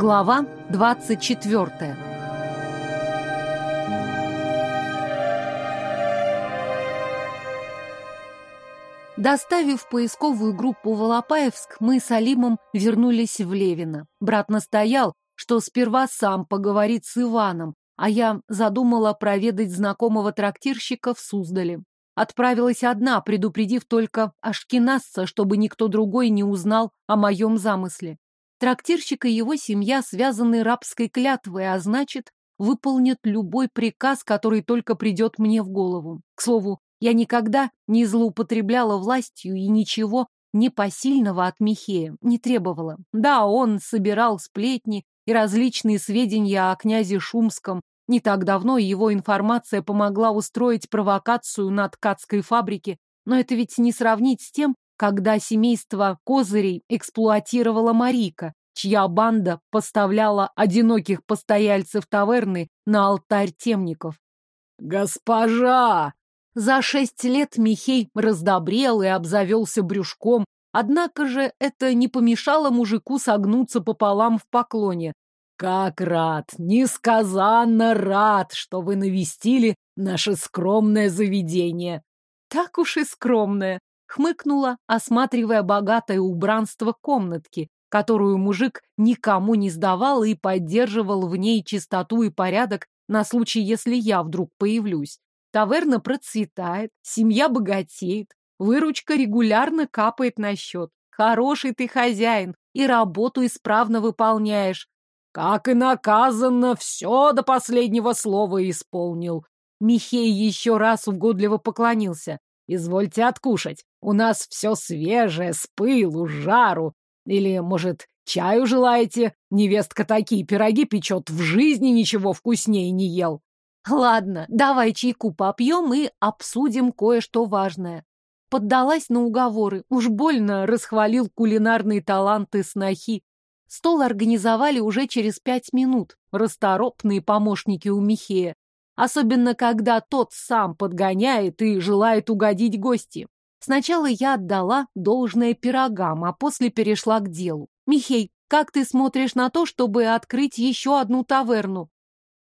Глава 24. Доставив поисковую группу в Алапаевск, мы с Алимом вернулись в Левино. Брат настоял, что сперва сам поговорит с Иваном, а я задумала проведать знакомого трактирщика в Суздале. Отправилась одна, предупредив только Ашкинасца, чтобы никто другой не узнал о моем замысле. Трактирщик и его семья связаны рабской клятвой, а значит, выполнят любой приказ, который только придет мне в голову. К слову, я никогда не злоупотребляла властью и ничего непосильного от Михея не требовала. Да, он собирал сплетни и различные сведения о князе Шумском. Не так давно его информация помогла устроить провокацию на ткацкой фабрике, но это ведь не сравнить с тем, когда семейство Козырей эксплуатировало Марика, чья банда поставляла одиноких постояльцев таверны на алтарь темников. «Госпожа!» За шесть лет Михей раздобрел и обзавелся брюшком, однако же это не помешало мужику согнуться пополам в поклоне. «Как рад, несказанно рад, что вы навестили наше скромное заведение!» «Так уж и скромное!» Хмыкнула, осматривая богатое убранство комнатки, которую мужик никому не сдавал и поддерживал в ней чистоту и порядок на случай, если я вдруг появлюсь. Таверна процветает, семья богатеет, выручка регулярно капает на счет. Хороший ты хозяин и работу исправно выполняешь. Как и наказано, все до последнего слова исполнил. Михей еще раз угодливо поклонился. Извольте откушать. У нас все свежее, с пылу, жару. Или, может, чаю желаете? Невестка такие пироги печет, в жизни ничего вкуснее не ел. Ладно, давай чайку попьем и обсудим кое-что важное. Поддалась на уговоры, уж больно расхвалил кулинарные таланты снохи. Стол организовали уже через пять минут, расторопные помощники у Михея особенно когда тот сам подгоняет и желает угодить гости. Сначала я отдала должное пирогам, а после перешла к делу. Михей, как ты смотришь на то, чтобы открыть еще одну таверну?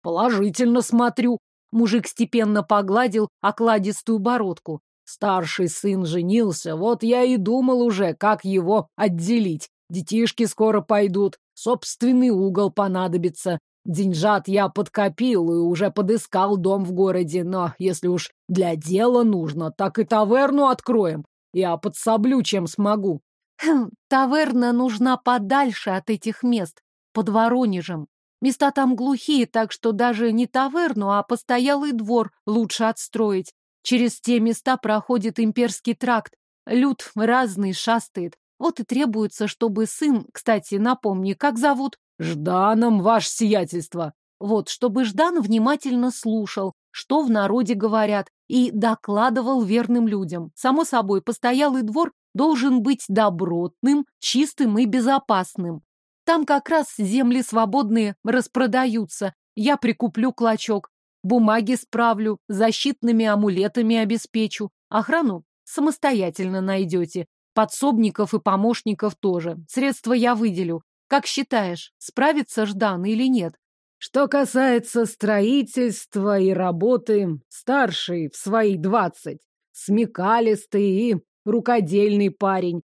Положительно смотрю. Мужик степенно погладил окладистую бородку. Старший сын женился, вот я и думал уже, как его отделить. Детишки скоро пойдут, собственный угол понадобится. Деньжат я подкопил и уже подыскал дом в городе, но если уж для дела нужно, так и таверну откроем. Я подсоблю, чем смогу. Хм, таверна нужна подальше от этих мест, под Воронежем. Места там глухие, так что даже не таверну, а постоялый двор лучше отстроить. Через те места проходит имперский тракт. Люд разный шастает. Вот и требуется, чтобы сын, кстати, напомни, как зовут? «Жданом, ваше сиятельство!» Вот, чтобы Ждан внимательно слушал, что в народе говорят, и докладывал верным людям. Само собой, постоялый двор должен быть добротным, чистым и безопасным. Там как раз земли свободные распродаются. Я прикуплю клочок, бумаги справлю, защитными амулетами обеспечу. Охрану самостоятельно найдете. Подсобников и помощников тоже. Средства я выделю. Как считаешь, справится Ждан или нет? Что касается строительства и работы, старший в свои двадцать, смекалистый и рукодельный парень.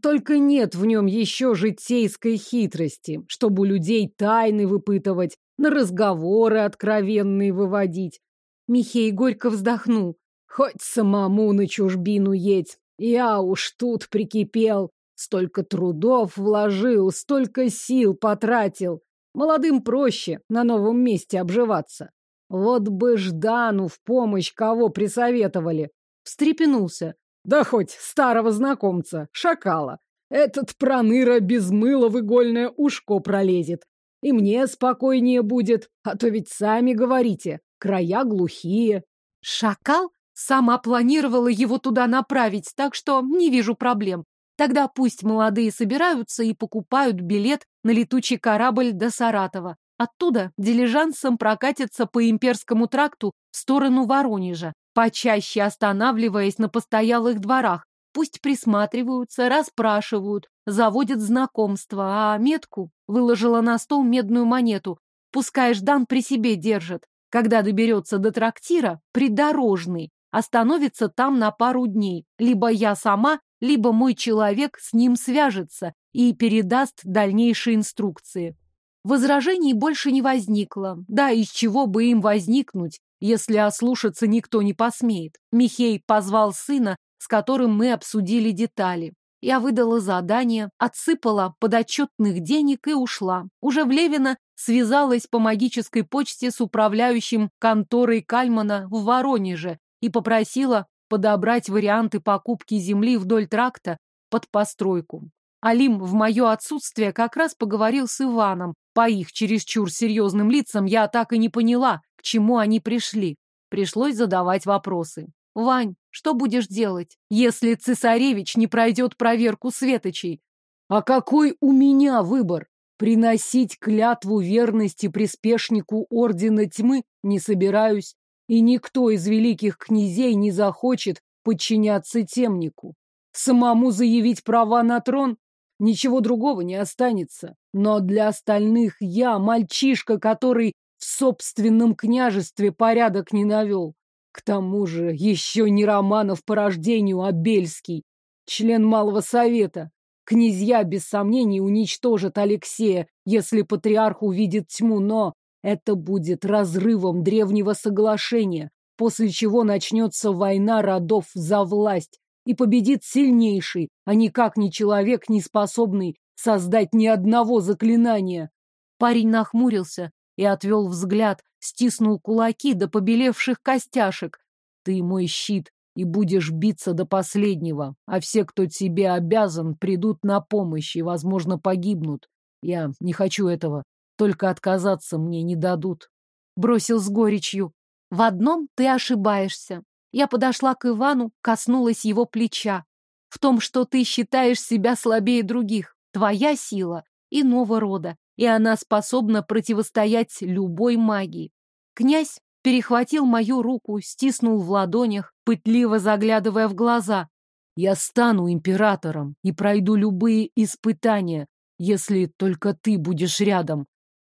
Только нет в нем еще житейской хитрости, чтобы у людей тайны выпытывать, на разговоры откровенные выводить. Михей горько вздохнул. Хоть самому на чужбину едь, я уж тут прикипел. Столько трудов вложил, столько сил потратил. Молодым проще на новом месте обживаться. Вот бы Ждану в помощь кого присоветовали. Встрепенулся. Да хоть старого знакомца, шакала. Этот проныра без мыла в игольное ушко пролезет. И мне спокойнее будет, а то ведь сами говорите, края глухие. Шакал? Сама планировала его туда направить, так что не вижу проблем. Тогда пусть молодые собираются и покупают билет на летучий корабль до Саратова. Оттуда дилижансом прокатятся по имперскому тракту в сторону Воронежа, почаще останавливаясь на постоялых дворах. Пусть присматриваются, расспрашивают, заводит знакомство, а метку выложила на стол медную монету. Пускай Ждан при себе держит. Когда доберется до трактира, придорожный, остановится там на пару дней. Либо я сама, либо мой человек с ним свяжется и передаст дальнейшие инструкции. Возражений больше не возникло. Да, из чего бы им возникнуть, если ослушаться никто не посмеет. Михей позвал сына, с которым мы обсудили детали. Я выдала задание, отсыпала подотчетных денег и ушла. Уже в Левина связалась по магической почте с управляющим конторой Кальмана в Воронеже и попросила подобрать варианты покупки земли вдоль тракта под постройку. Алим в мое отсутствие как раз поговорил с Иваном. По их чересчур серьезным лицам я так и не поняла, к чему они пришли. Пришлось задавать вопросы. «Вань, что будешь делать, если цесаревич не пройдет проверку светочей?» «А какой у меня выбор? Приносить клятву верности приспешнику Ордена Тьмы не собираюсь, и никто из великих князей не захочет подчиняться темнику. Самому заявить права на трон Ничего другого не останется. Но для остальных я мальчишка, который в собственном княжестве порядок не навел. К тому же еще не Романов по рождению, а Бельский, член Малого Совета. Князья, без сомнений, уничтожат Алексея, если патриарх увидит тьму, но это будет разрывом древнего соглашения, после чего начнется война родов за власть и победит сильнейший, а никак не человек, не способный создать ни одного заклинания. Парень нахмурился и отвел взгляд, стиснул кулаки до побелевших костяшек. Ты мой щит, и будешь биться до последнего, а все, кто тебе обязан, придут на помощь и, возможно, погибнут. Я не хочу этого, только отказаться мне не дадут. Бросил с горечью. В одном ты ошибаешься. Я подошла к Ивану, коснулась его плеча. В том, что ты считаешь себя слабее других, твоя сила иного рода, и она способна противостоять любой магии. Князь перехватил мою руку, стиснул в ладонях, пытливо заглядывая в глаза. Я стану императором и пройду любые испытания, если только ты будешь рядом.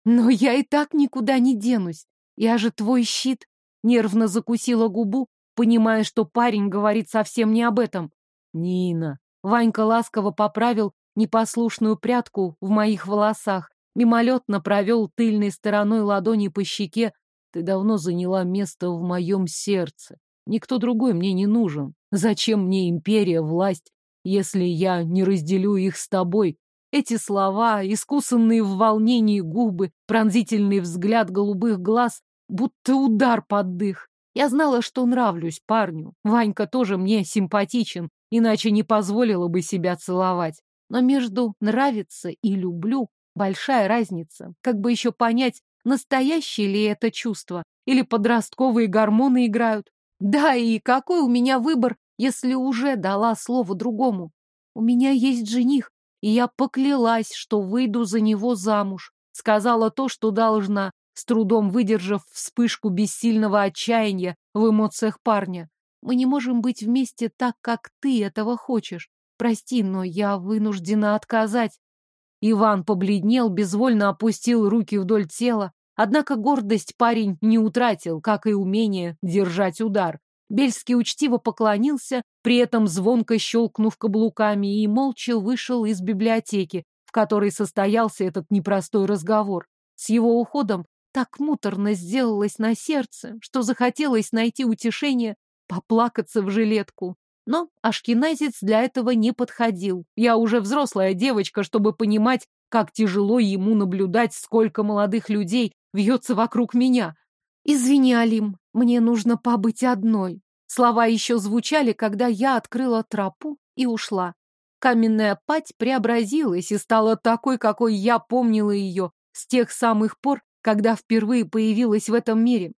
Но я и так никуда не денусь. Я же твой щит. Нервно закусила губу, понимая, что парень говорит совсем не об этом. Нина. Ванька ласково поправил непослушную прядку в моих волосах, мимолетно провел тыльной стороной ладони по щеке. Ты давно заняла место в моем сердце. Никто другой мне не нужен. Зачем мне империя, власть, если я не разделю их с тобой? Эти слова, искусанные в волнении губы, пронзительный взгляд голубых глаз, будто удар под дых. Я знала, что нравлюсь парню. Ванька тоже мне симпатичен, иначе не позволила бы себя целовать. Но между нравится и люблю большая разница. Как бы еще понять, настоящее ли это чувство, или подростковые гормоны играют. Да, и какой у меня выбор, если уже дала слово другому? У меня есть жених, и я поклялась, что выйду за него замуж. Сказала то, что должна, с трудом выдержав вспышку бессильного отчаяния в эмоциях парня. Мы не можем быть вместе так, как ты этого хочешь. Прости, но я вынуждена отказать. Иван побледнел, безвольно опустил руки вдоль тела. Однако гордость парень не утратил, как и умение держать удар. Бельский учтиво поклонился, при этом звонко щелкнув каблуками, и молча вышел из библиотеки, в которой состоялся этот непростой разговор. С его уходом так муторно сделалось на сердце, что захотелось найти утешение, поплакаться в жилетку. Но ашкеназец для этого не подходил. Я уже взрослая девочка, чтобы понимать, как тяжело ему наблюдать, сколько молодых людей вьется вокруг меня. «Извини, Алим, мне нужно побыть одной». Слова еще звучали, когда я открыла тропу и ушла. Каменная пать преобразилась и стала такой, какой я помнила ее с тех самых пор, когда впервые появилась в этом мире.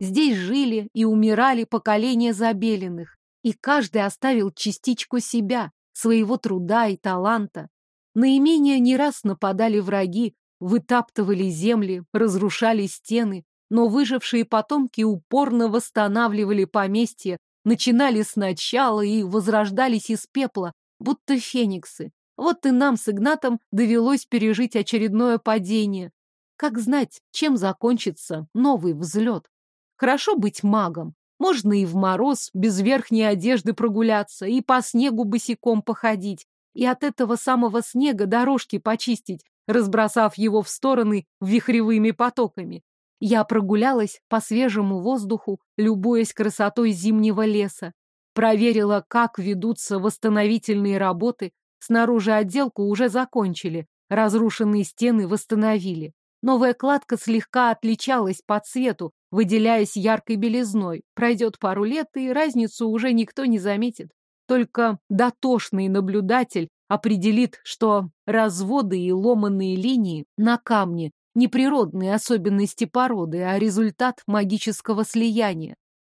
Здесь жили и умирали поколения забеленных, и каждый оставил частичку себя, своего труда и таланта. Наименее не раз нападали враги, вытаптывали земли, разрушали стены, но выжившие потомки упорно восстанавливали поместье, начинали сначала и возрождались из пепла, будто фениксы. Вот и нам с Игнатом довелось пережить очередное падение. Как знать, чем закончится новый взлет. Хорошо быть магом. Можно и в мороз, без верхней одежды прогуляться, и по снегу босиком походить, и от этого самого снега дорожки почистить, разбросав его в стороны вихревыми потоками. Я прогулялась по свежему воздуху, любуясь красотой зимнего леса. Проверила, как ведутся восстановительные работы. Снаружи отделку уже закончили, разрушенные стены восстановили. Новая кладка слегка отличалась по цвету, выделяясь яркой белизной. Пройдет пару лет, и разницу уже никто не заметит. Только дотошный наблюдатель определит, что разводы и ломанные линии на камне не природные особенности породы, а результат магического слияния.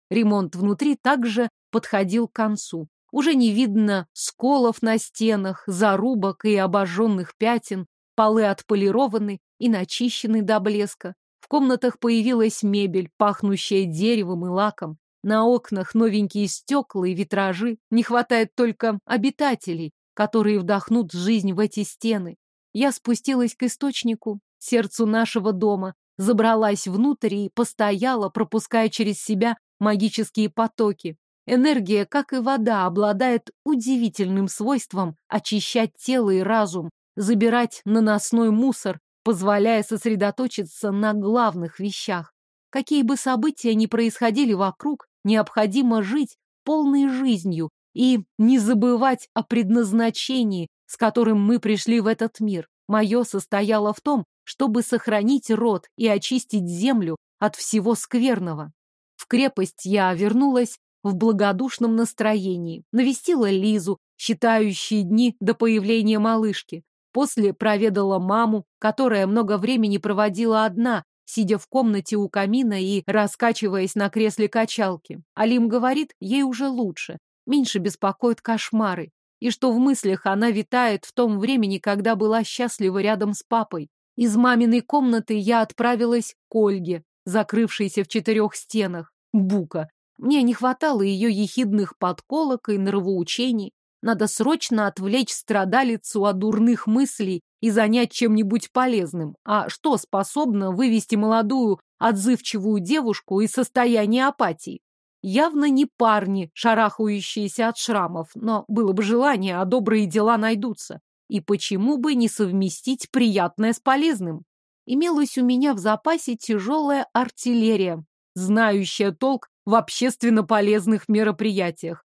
Ремонт внутри также подходил к концу. Уже не видно сколов на стенах, зарубок и обожженных пятен, полы отполированы и начищены до блеска. В комнатах появилась мебель, пахнущая деревом и лаком. На окнах новенькие стекла и витражи. Не хватает только обитателей, которые вдохнут жизнь в эти стены. Я спустилась к источнику, сердцу нашего дома, забралась внутрь и постояла, пропуская через себя магические потоки. Энергия, как и вода, обладает удивительным свойством очищать тело и разум, забирать наносной мусор, позволяя сосредоточиться на главных вещах. Какие бы события ни происходили вокруг, необходимо жить полной жизнью и не забывать о предназначении, с которым мы пришли в этот мир. Мое состояло в том, чтобы сохранить род и очистить землю от всего скверного. В крепость я вернулась в благодушном настроении, навестила Лизу, считающие дни до появления малышки. После проведала маму, которая много времени проводила одна, сидя в комнате у камина и раскачиваясь на кресле качалки. Алим говорит, ей уже лучше, меньше беспокоят кошмары, и что в мыслях она витает в том времени, когда была счастлива рядом с папой. Из маминой комнаты я отправилась к Ольге, закрывшейся в четырех стенах. Бука. Мне не хватало ее ехидных подколок и нравоучений. Надо срочно отвлечь страдалицу от дурных мыслей и занять чем-нибудь полезным. А что способно вывести молодую, отзывчивую девушку из состояния апатии? Явно не парни, шарахающиеся от шрамов, но было бы желание, а добрые дела найдутся. И почему бы не совместить приятное с полезным? Имелась у меня в запасе тяжелая артиллерия, знающая толк в общественно полезных мероприятиях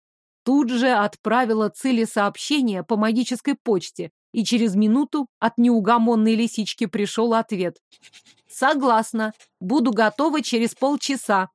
тут же отправила цели сообщения по магической почте, и через минуту от неугомонной лисички пришел ответ. «Согласна. Буду готова через полчаса».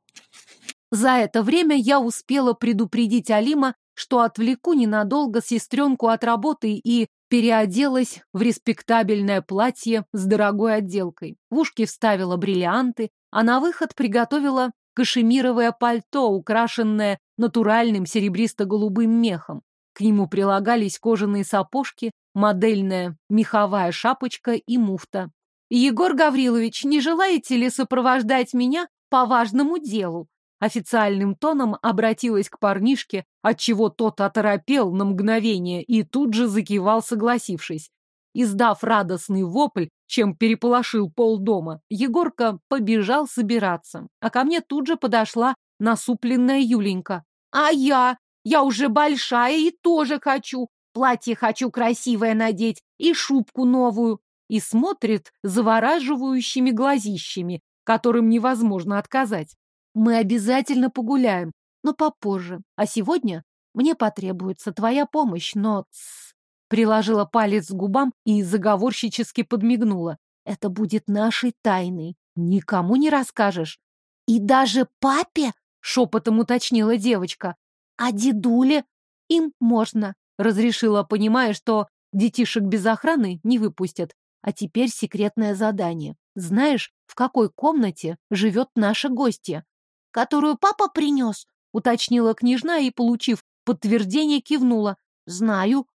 За это время я успела предупредить Алима, что отвлеку ненадолго сестренку от работы и переоделась в респектабельное платье с дорогой отделкой. В ушки вставила бриллианты, а на выход приготовила кашемировое пальто, украшенное натуральным серебристо-голубым мехом. К нему прилагались кожаные сапожки, модельная меховая шапочка и муфта. «Егор Гаврилович, не желаете ли сопровождать меня по важному делу?» Официальным тоном обратилась к парнишке, отчего тот оторопел на мгновение и тут же закивал, согласившись. Издав радостный вопль, чем переполошил полдома, Егорка побежал собираться, а ко мне тут же подошла насупленная Юленька. «А я? Я уже большая и тоже хочу. Платье хочу красивое надеть и шубку новую». И смотрит завораживающими глазищами, которым невозможно отказать. «Мы обязательно погуляем, но попозже. А сегодня мне потребуется твоя помощь, но...» Приложила палец к губам и заговорщически подмигнула. Это будет нашей тайной. Никому не расскажешь. И даже папе? Шепотом уточнила девочка. А дедуле? Им можно. Разрешила, понимая, что детишек без охраны не выпустят. А теперь секретное задание. Знаешь, в какой комнате живет наша гостья? Которую папа принес? Уточнила княжна и, получив подтверждение, кивнула. Знаю,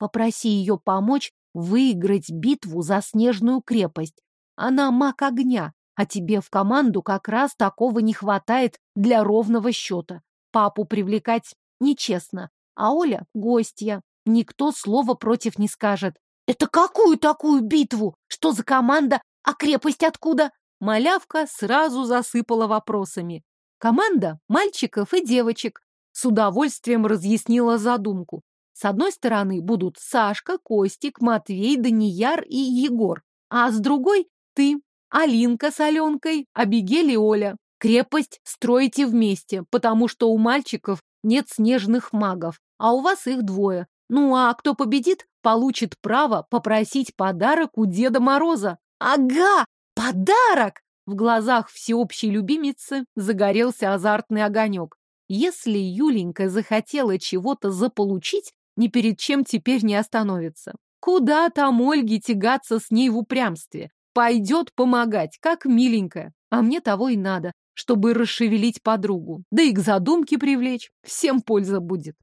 Попроси ее помочь выиграть битву за снежную крепость. Она маг огня, а тебе в команду как раз такого не хватает для ровного счета. Папу привлекать нечестно, а Оля — гостья. никто слова против не скажет. «Это какую такую битву? Что за команда? А крепость откуда?» Малявка сразу засыпала вопросами. Команда мальчиков и девочек. С удовольствием разъяснила задумку. С одной стороны будут Сашка, Костик, Матвей, Данияр и Егор. А с другой — ты, Алинка с Аленкой, Абигель и Оля. Крепость строите вместе, потому что у мальчиков нет снежных магов, а у вас их двое. Ну а кто победит, получит право попросить подарок у Деда Мороза. Ага, подарок! В глазах всеобщей любимицы загорелся азартный огонек. Если Юленька захотела чего-то заполучить, ни перед чем теперь не остановится. Куда там Ольге тягаться с ней в упрямстве? Пойдет помогать, как миленькая. А мне того и надо, чтобы расшевелить подругу. Да и к задумке привлечь. Всем польза будет.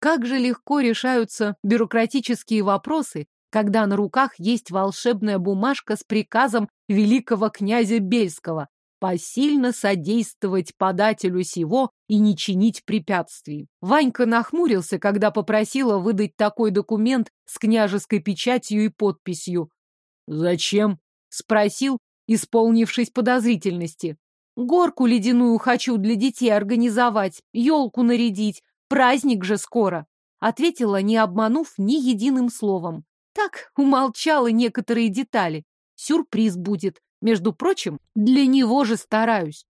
Как же легко решаются бюрократические вопросы, когда на руках есть волшебная бумажка с приказом великого князя Бельского посильно содействовать подателю сего и не чинить препятствий. Ванька нахмурился, когда попросила выдать такой документ с княжеской печатью и подписью. «Зачем?» — спросил, исполнившись подозрительности. «Горку ледяную хочу для детей организовать, елку нарядить, праздник же скоро», — ответила, не обманув ни единым словом. Так умолчала некоторые детали. Сюрприз будет. Между прочим, для него же стараюсь.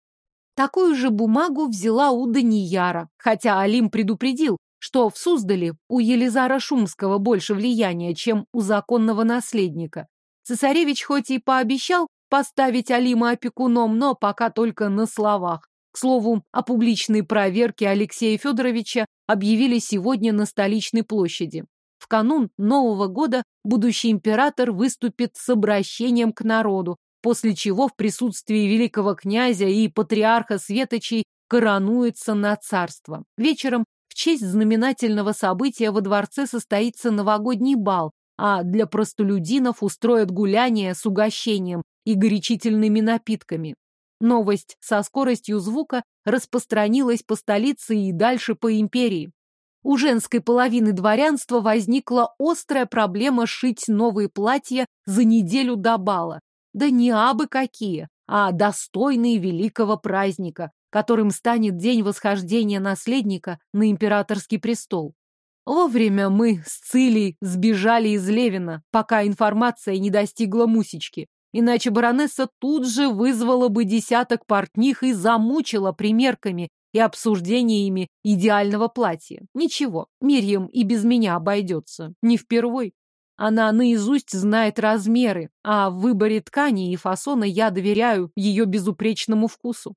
Такую же бумагу взяла у Данияра, хотя Алим предупредил, что в Суздале у Елизара Шумского больше влияния, чем у законного наследника. Цесаревич хоть и пообещал поставить Алима опекуном, но пока только на словах. К слову, о публичной проверке Алексея Федоровича объявили сегодня на столичной площади. В канун Нового года будущий император выступит с обращением к народу, после чего в присутствии великого князя и патриарха Светочей коронуется на царство. Вечером в честь знаменательного события во дворце состоится новогодний бал, а для простолюдинов устроят гуляние с угощением и горячительными напитками. Новость со скоростью звука распространилась по столице и дальше по империи. У женской половины дворянства возникла острая проблема шить новые платья за неделю до бала. Да не абы какие, а достойные великого праздника, которым станет день восхождения наследника на императорский престол. Вовремя мы с Цилей сбежали из Левина, пока информация не достигла Мусечки. Иначе баронесса тут же вызвала бы десяток портних и замучила примерками и обсуждениями идеального платья. Ничего, Мирьям и без меня обойдется. Не впервой. Она наизусть знает размеры, а в выборе ткани и фасона я доверяю ее безупречному вкусу.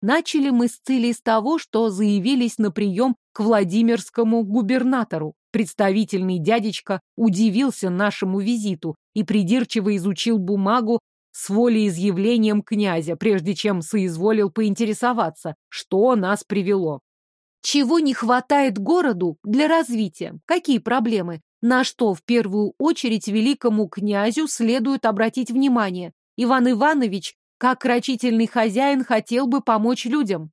Начали мы с Цилей с того, что заявились на прием к Владимирскому губернатору. Представительный дядечка удивился нашему визиту и придирчиво изучил бумагу с волеизъявлением князя, прежде чем соизволил поинтересоваться, что нас привело. Чего не хватает городу для развития? Какие проблемы? На что в первую очередь великому князю следует обратить внимание? Иван Иванович, как рачительный хозяин, хотел бы помочь людям.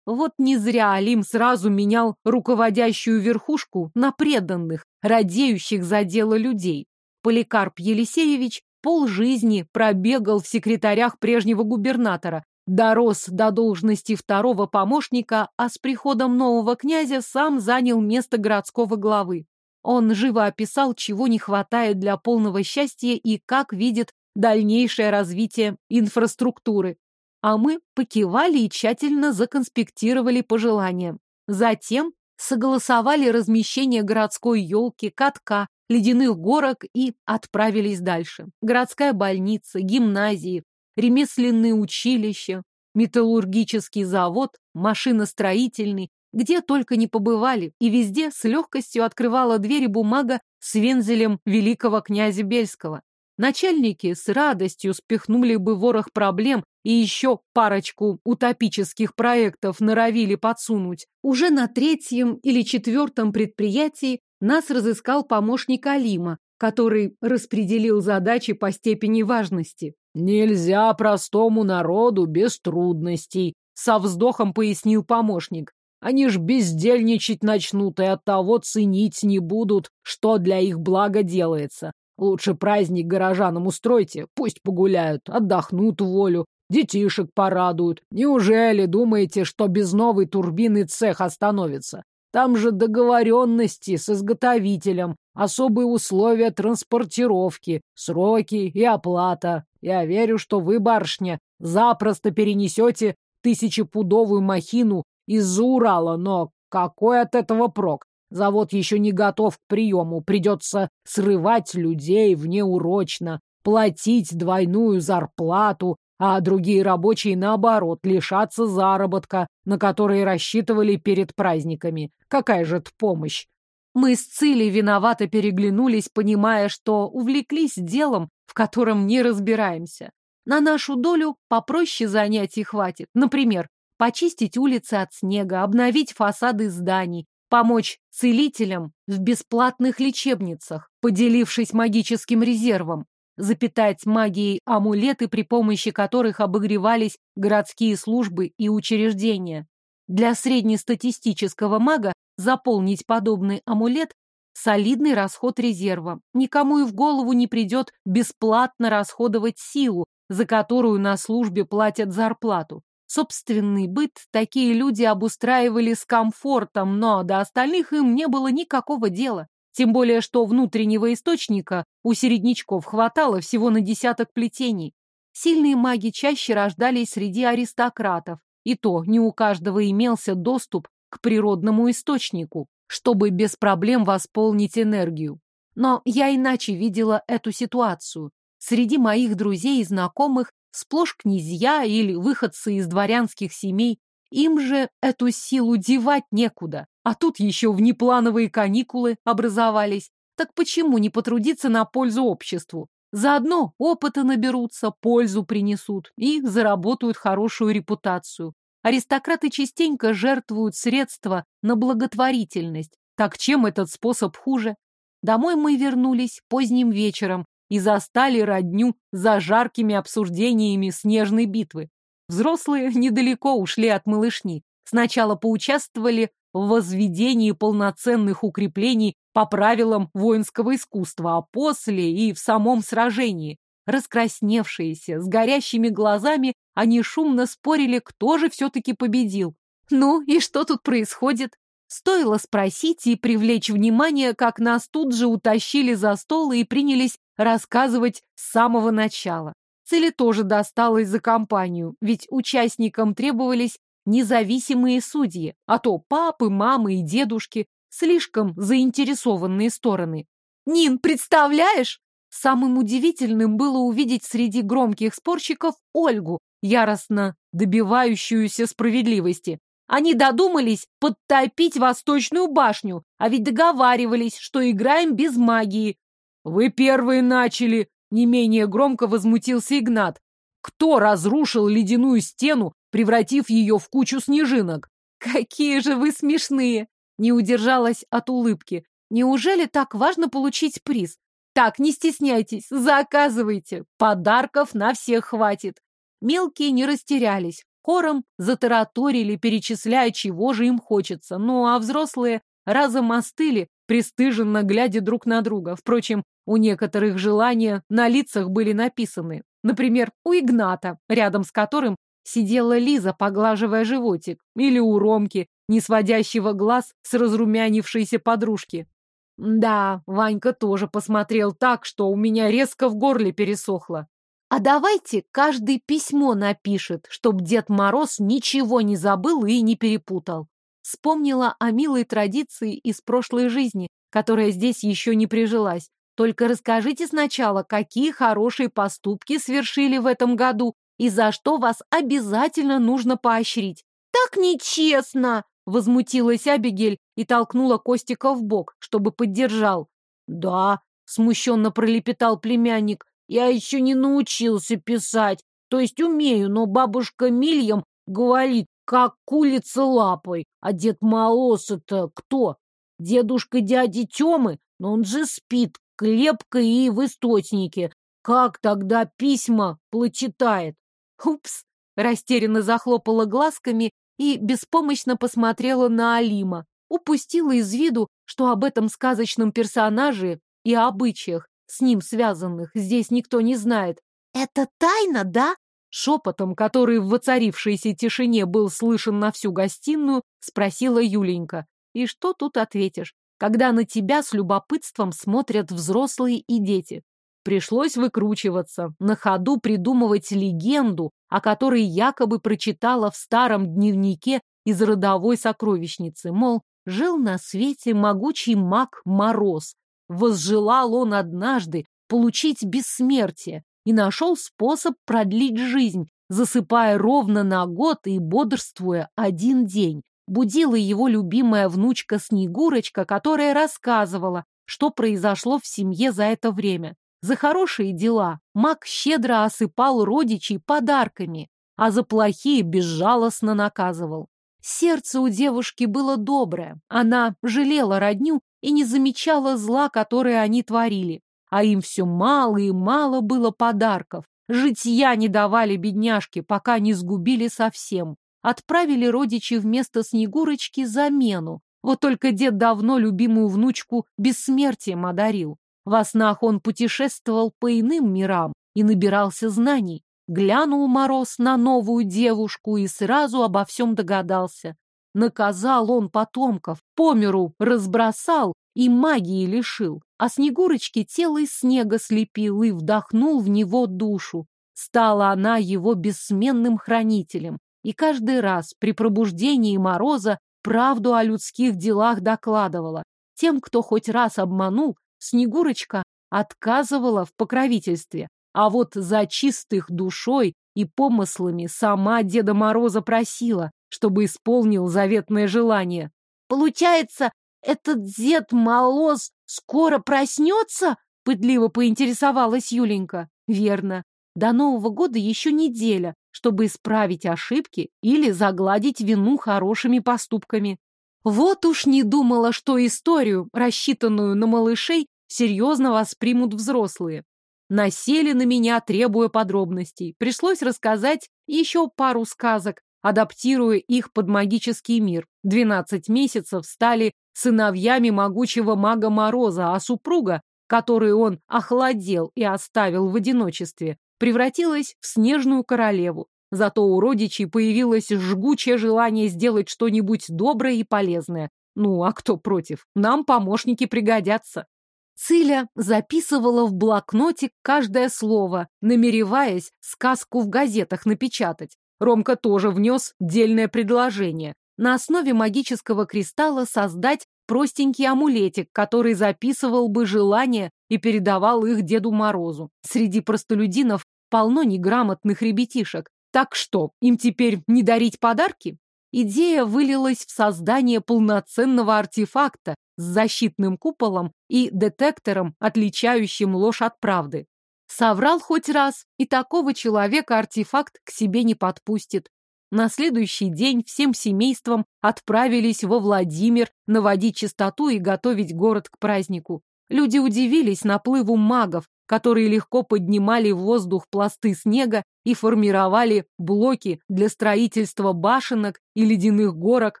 Вот не зря Алим сразу менял руководящую верхушку на преданных, радеющих за дело людей. Поликарп Елисеевич полжизни пробегал в секретарях прежнего губернатора, дорос до должности второго помощника, а с приходом нового князя сам занял место городского главы. Он живо описал, чего не хватает для полного счастья и как видит дальнейшее развитие инфраструктуры. А мы покивали и тщательно законспектировали пожелания. Затем согласовали размещение городской елки, катка, ледяных горок и отправились дальше. Городская больница, гимназии, ремесленные училища, металлургический завод, машиностроительный, где только не побывали, и везде с легкостью открывала двери бумага с вензелем великого князя Бельского. Начальники с радостью спихнули бы ворох проблем и еще парочку утопических проектов норовили подсунуть. Уже на третьем или четвертом предприятии нас разыскал помощник Алима, который распределил задачи по степени важности. «Нельзя простому народу без трудностей», — со вздохом пояснил помощник. Они ж бездельничать начнут и оттого ценить не будут, что для их блага делается. Лучше праздник горожанам устройте, пусть погуляют, отдохнут волю, детишек порадуют. Неужели думаете, что без новой турбины цех остановится? Там же договоренности с изготовителем, особые условия транспортировки, сроки и оплата. Я верю, что вы, барышня, запросто перенесете тысячепудовую махину из-за Урала, но какой от этого прок? Завод еще не готов к приему, придется срывать людей внеурочно, платить двойную зарплату, а другие рабочие, наоборот, лишатся заработка, на который рассчитывали перед праздниками. Какая же это помощь? Мы с Цилей виновато переглянулись, понимая, что увлеклись делом, в котором не разбираемся. На нашу долю попроще занятий хватит. Например, почистить улицы от снега, обновить фасады зданий, помочь целителям в бесплатных лечебницах, поделившись магическим резервом запитать магией амулеты, при помощи которых обогревались городские службы и учреждения. Для среднестатистического мага заполнить подобный амулет – солидный расход резерва. Никому и в голову не придет бесплатно расходовать силу, за которую на службе платят зарплату. Собственный быт такие люди обустраивали с комфортом, но до остальных им не было никакого дела. Тем более, что внутреннего источника у середнячков хватало всего на десяток плетений. Сильные маги чаще рождались среди аристократов, и то не у каждого имелся доступ к природному источнику, чтобы без проблем восполнить энергию. Но я иначе видела эту ситуацию. Среди моих друзей и знакомых сплошь князья или выходцы из дворянских семей, им же эту силу девать некуда. А тут еще внеплановые каникулы образовались. Так почему не потрудиться на пользу обществу? Заодно опыта наберутся, пользу принесут и заработают хорошую репутацию. Аристократы частенько жертвуют средства на благотворительность. Так чем этот способ хуже? Домой мы вернулись поздним вечером и застали родню за жаркими обсуждениями снежной битвы. Взрослые недалеко ушли от малышни. Сначала поучаствовали в возведении полноценных укреплений по правилам воинского искусства, а после и в самом сражении. Раскрасневшиеся, с горящими глазами, они шумно спорили, кто же все-таки победил. Ну и что тут происходит? Стоило спросить и привлечь внимание, как нас тут же утащили за стол и принялись рассказывать с самого начала. Цели тоже досталось за компанию, ведь участникам требовались независимые судьи, а то папы, мамы и дедушки, слишком заинтересованные стороны. «Нин, представляешь?» Самым удивительным было увидеть среди громких спорщиков Ольгу, яростно добивающуюся справедливости. Они додумались подтопить Восточную башню, а ведь договаривались, что играем без магии. «Вы первые начали!» — не менее громко возмутился Игнат. «Кто разрушил ледяную стену превратив ее в кучу снежинок. «Какие же вы смешные!» Не удержалась от улыбки. «Неужели так важно получить приз? Так, не стесняйтесь, заказывайте. Подарков на всех хватит». Мелкие не растерялись. Хором затараторили, перечисляя, чего же им хочется. Ну, а взрослые разом остыли, пристыженно глядя друг на друга. Впрочем, у некоторых желания на лицах были написаны. Например, у Игната, рядом с которым сидела Лиза, поглаживая животик, или у Ромки, не сводящего глаз с разрумянившейся подружки. Да, Ванька тоже посмотрел так, что у меня резко в горле пересохло. А давайте каждый письмо напишет, чтоб Дед Мороз ничего не забыл и не перепутал. Вспомнила о милой традиции из прошлой жизни, которая здесь еще не прижилась. Только расскажите сначала, какие хорошие поступки свершили в этом году, и за что вас обязательно нужно поощрить. Так нечестно! Возмутилась Абигель и толкнула Костика в бок, чтобы поддержал. Да, смущенно пролепетал племянник, я еще не научился писать. То есть умею, но бабушка Мильям говорит, как кулица лапой. А Дед Мороз это кто? Дедушка дяди Темы? Но он же спит крепко и в источнике. Как тогда письма плачитает? Упс! Растерянно захлопала глазками и беспомощно посмотрела на Алима. Упустила из виду, что об этом сказочном персонаже и обычаях, с ним связанных, здесь никто не знает. «Это тайна, да?» Шепотом, который в воцарившейся тишине был слышен на всю гостиную, спросила Юленька. И что тут ответишь, когда на тебя с любопытством смотрят взрослые и дети? Пришлось выкручиваться, на ходу придумывать легенду, о которой якобы прочитала в старом дневнике из родовой сокровищницы, мол, жил на свете могучий маг Мороз. Возжелал он однажды получить бессмертие и нашел способ продлить жизнь, засыпая ровно на год и бодрствуя один день. Будила его любимая внучка Снегурочка, которая рассказывала, что произошло в семье за это время. За хорошие дела маг щедро осыпал родичей подарками, а за плохие безжалостно наказывал. Сердце у девушки было доброе, она жалела родню и не замечала зла, которое они творили. А им все мало и мало было подарков. Житья не давали бедняжке, пока не сгубили совсем. Отправили родичи вместо Снегурочки замену. Вот только дед давно любимую внучку бессмертием одарил. Во снах он путешествовал по иным мирам и набирался знаний. Глянул Мороз на новую девушку и сразу обо всем догадался. Наказал он потомков, по миру разбросал и магии лишил, а Снегурочке тело из снега слепил и вдохнул в него душу. Стала она его бессменным хранителем, и каждый раз при пробуждении Мороза правду о людских делах докладывала. Тем, кто хоть раз обманул, Снегурочка отказывала в покровительстве, а вот за чистых душой и помыслами сама Деда Мороза просила, чтобы исполнил заветное желание. «Получается, этот Дед Мороз скоро проснется?» — пытливо поинтересовалась Юленька. «Верно. До Нового года еще неделя, чтобы исправить ошибки или загладить вину хорошими поступками. Вот уж не думала, что историю, рассчитанную на малышей, серьезно воспримут взрослые. Насели на меня, требуя подробностей. Пришлось рассказать еще пару сказок, адаптируя их под магический мир. Двенадцать месяцев стали сыновьями могучего мага Мороза, а супруга, которую он охладел и оставил в одиночестве, превратилась в снежную королеву. Зато у родичей появилось жгучее желание сделать что-нибудь доброе и полезное. Ну, а кто против? Нам помощники пригодятся. Циля записывала в блокнотик каждое слово, намереваясь сказку в газетах напечатать. Ромка тоже внес дельное предложение. На основе магического кристалла создать простенький амулетик, который записывал бы желания и передавал их Деду Морозу. Среди простолюдинов полно неграмотных ребятишек. Так что, им теперь не дарить подарки? Идея вылилась в создание полноценного артефакта с защитным куполом и детектором, отличающим ложь от правды. Соврал хоть раз, и такого человека артефакт к себе не подпустит. На следующий день всем семейством отправились во Владимир наводить чистоту и готовить город к празднику. Люди удивились наплыву магов, которые легко поднимали в воздух пласты снега и формировали блоки для строительства башенок и ледяных горок.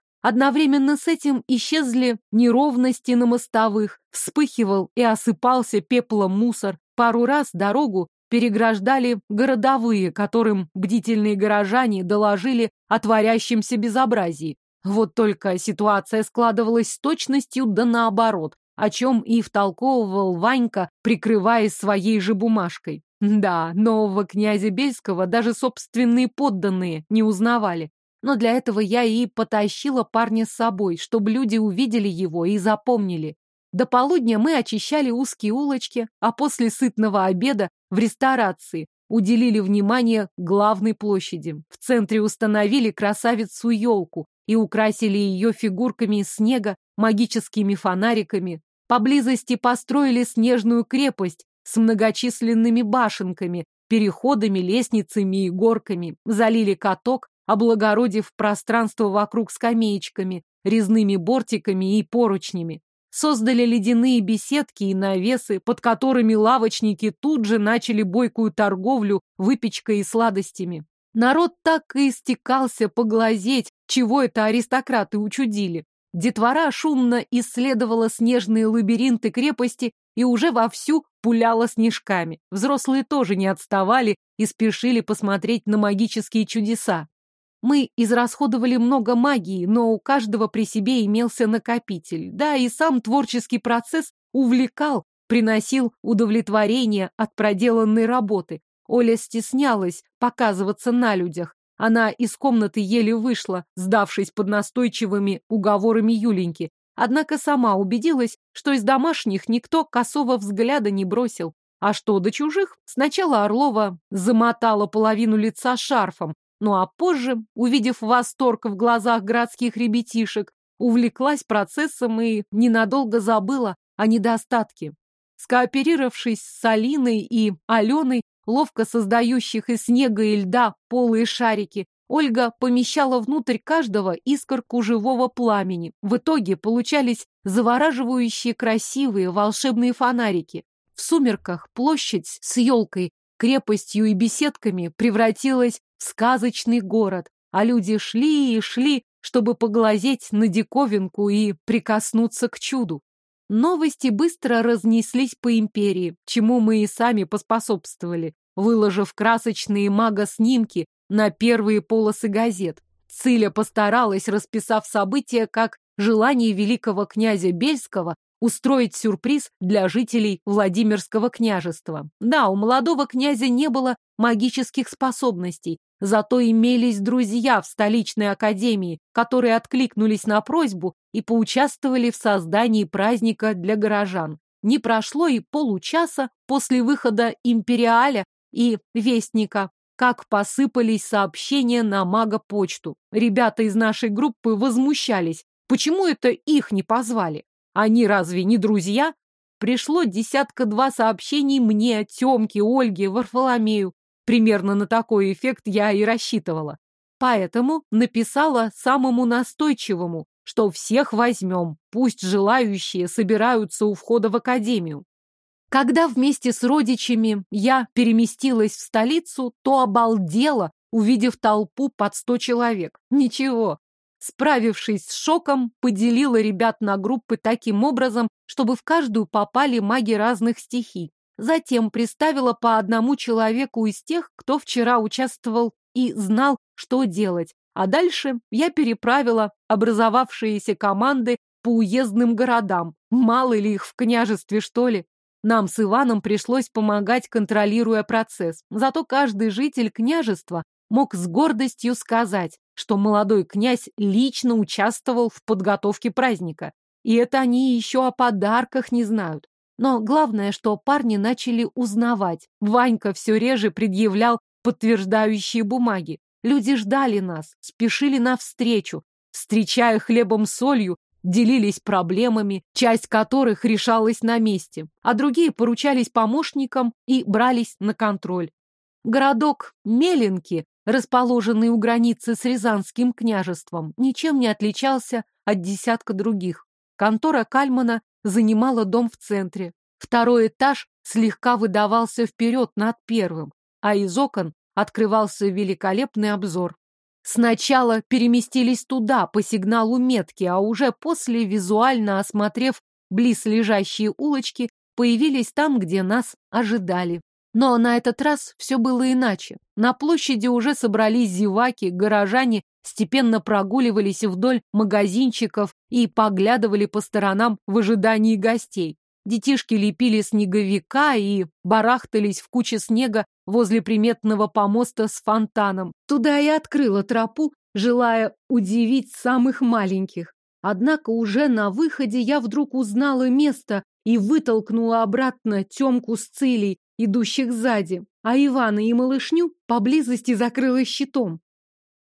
Одновременно с этим исчезли неровности на мостовых, вспыхивал и осыпался пеплом мусор. Пару раз дорогу переграждали городовые, которым бдительные горожане доложили о творящемся безобразии. Вот только ситуация складывалась с точностью да наоборот о чем и втолковывал Ванька, прикрываясь своей же бумажкой. Да, нового князя Бельского даже собственные подданные не узнавали. Но для этого я и потащила парня с собой, чтобы люди увидели его и запомнили. До полудня мы очищали узкие улочки, а после сытного обеда в ресторации уделили внимание главной площади. В центре установили красавицу-елку и украсили ее фигурками из снега, магическими фонариками. Поблизости построили снежную крепость с многочисленными башенками, переходами, лестницами и горками, залили каток, облагородив пространство вокруг скамеечками, резными бортиками и поручнями. Создали ледяные беседки и навесы, под которыми лавочники тут же начали бойкую торговлю выпечкой и сладостями. Народ так и стекался поглазеть, чего это аристократы учудили. Детвора шумно исследовала снежные лабиринты крепости и уже вовсю пуляла снежками. Взрослые тоже не отставали и спешили посмотреть на магические чудеса. Мы израсходовали много магии, но у каждого при себе имелся накопитель. Да, и сам творческий процесс увлекал, приносил удовлетворение от проделанной работы. Оля стеснялась показываться на людях. Она из комнаты еле вышла, сдавшись под настойчивыми уговорами Юленьки. Однако сама убедилась, что из домашних никто косого взгляда не бросил. А что до чужих, сначала Орлова замотала половину лица шарфом, ну а позже, увидев восторг в глазах городских ребятишек, увлеклась процессом и ненадолго забыла о недостатке. Скооперировавшись с Алиной и Аленой, ловко создающих из снега и льда полые шарики, Ольга помещала внутрь каждого искорку живого пламени. В итоге получались завораживающие красивые волшебные фонарики. В сумерках площадь с елкой, крепостью и беседками превратилась сказочный город, а люди шли и шли, чтобы поглазеть на диковинку и прикоснуться к чуду. Новости быстро разнеслись по империи, чему мы и сами поспособствовали, выложив красочные мага-снимки на первые полосы газет. Циля постаралась, расписав события как желание великого князя Бельского устроить сюрприз для жителей Владимирского княжества. Да, у молодого князя не было магических способностей, Зато имелись друзья в столичной академии, которые откликнулись на просьбу и поучаствовали в создании праздника для горожан. Не прошло и получаса после выхода Империаля и Вестника, как посыпались сообщения на мага-почту. Ребята из нашей группы возмущались. Почему это их не позвали? Они разве не друзья? Пришло десятка-два сообщений мне, Тёмке, Ольге, Варфоломею. Примерно на такой эффект я и рассчитывала. Поэтому написала самому настойчивому, что всех возьмем, пусть желающие собираются у входа в академию. Когда вместе с родичами я переместилась в столицу, то обалдела, увидев толпу под сто человек. Ничего. Справившись с шоком, поделила ребят на группы таким образом, чтобы в каждую попали маги разных стихий. Затем приставила по одному человеку из тех, кто вчера участвовал и знал, что делать. А дальше я переправила образовавшиеся команды по уездным городам. Мало ли их в княжестве, что ли. Нам с Иваном пришлось помогать, контролируя процесс. Зато каждый житель княжества мог с гордостью сказать, что молодой князь лично участвовал в подготовке праздника. И это они еще о подарках не знают. Но главное, что парни начали узнавать. Ванька все реже предъявлял подтверждающие бумаги. Люди ждали нас, спешили навстречу, встречая хлебом-солью, делились проблемами, часть которых решалась на месте, а другие поручались помощникам и брались на контроль. Городок Меленки, расположенный у границы с Рязанским княжеством, ничем не отличался от десятка других. Контора Кальмана занимала дом в центре. Второй этаж слегка выдавался вперед над первым, а из окон открывался великолепный обзор. Сначала переместились туда по сигналу метки, а уже после, визуально осмотрев близ лежащие улочки, появились там, где нас ожидали. Но на этот раз все было иначе. На площади уже собрались зеваки, горожане степенно прогуливались вдоль магазинчиков и поглядывали по сторонам в ожидании гостей. Детишки лепили снеговика и барахтались в куче снега возле приметного помоста с фонтаном. Туда и открыла тропу, желая удивить самых маленьких. Однако уже на выходе я вдруг узнала место и вытолкнула обратно Темку с Цилей, идущих сзади, а Ивана и малышню поблизости закрыла щитом.